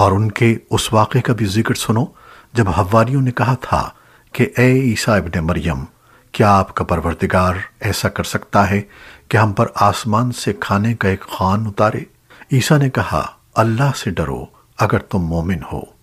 اور ان کے اس واقعے کا بھی ذکر سنو جب حواریوں نے کہا تھا کہ اے عیسیٰ ابن مریم، کیا آپ کا پروردگار ایسا کر سکتا ہے کہ ہم پر آسمان سے کھانے کا ایک خان اتارے؟ عیسیٰ نے کہا، اللہ سے ڈرو اگر تم مومن ہو۔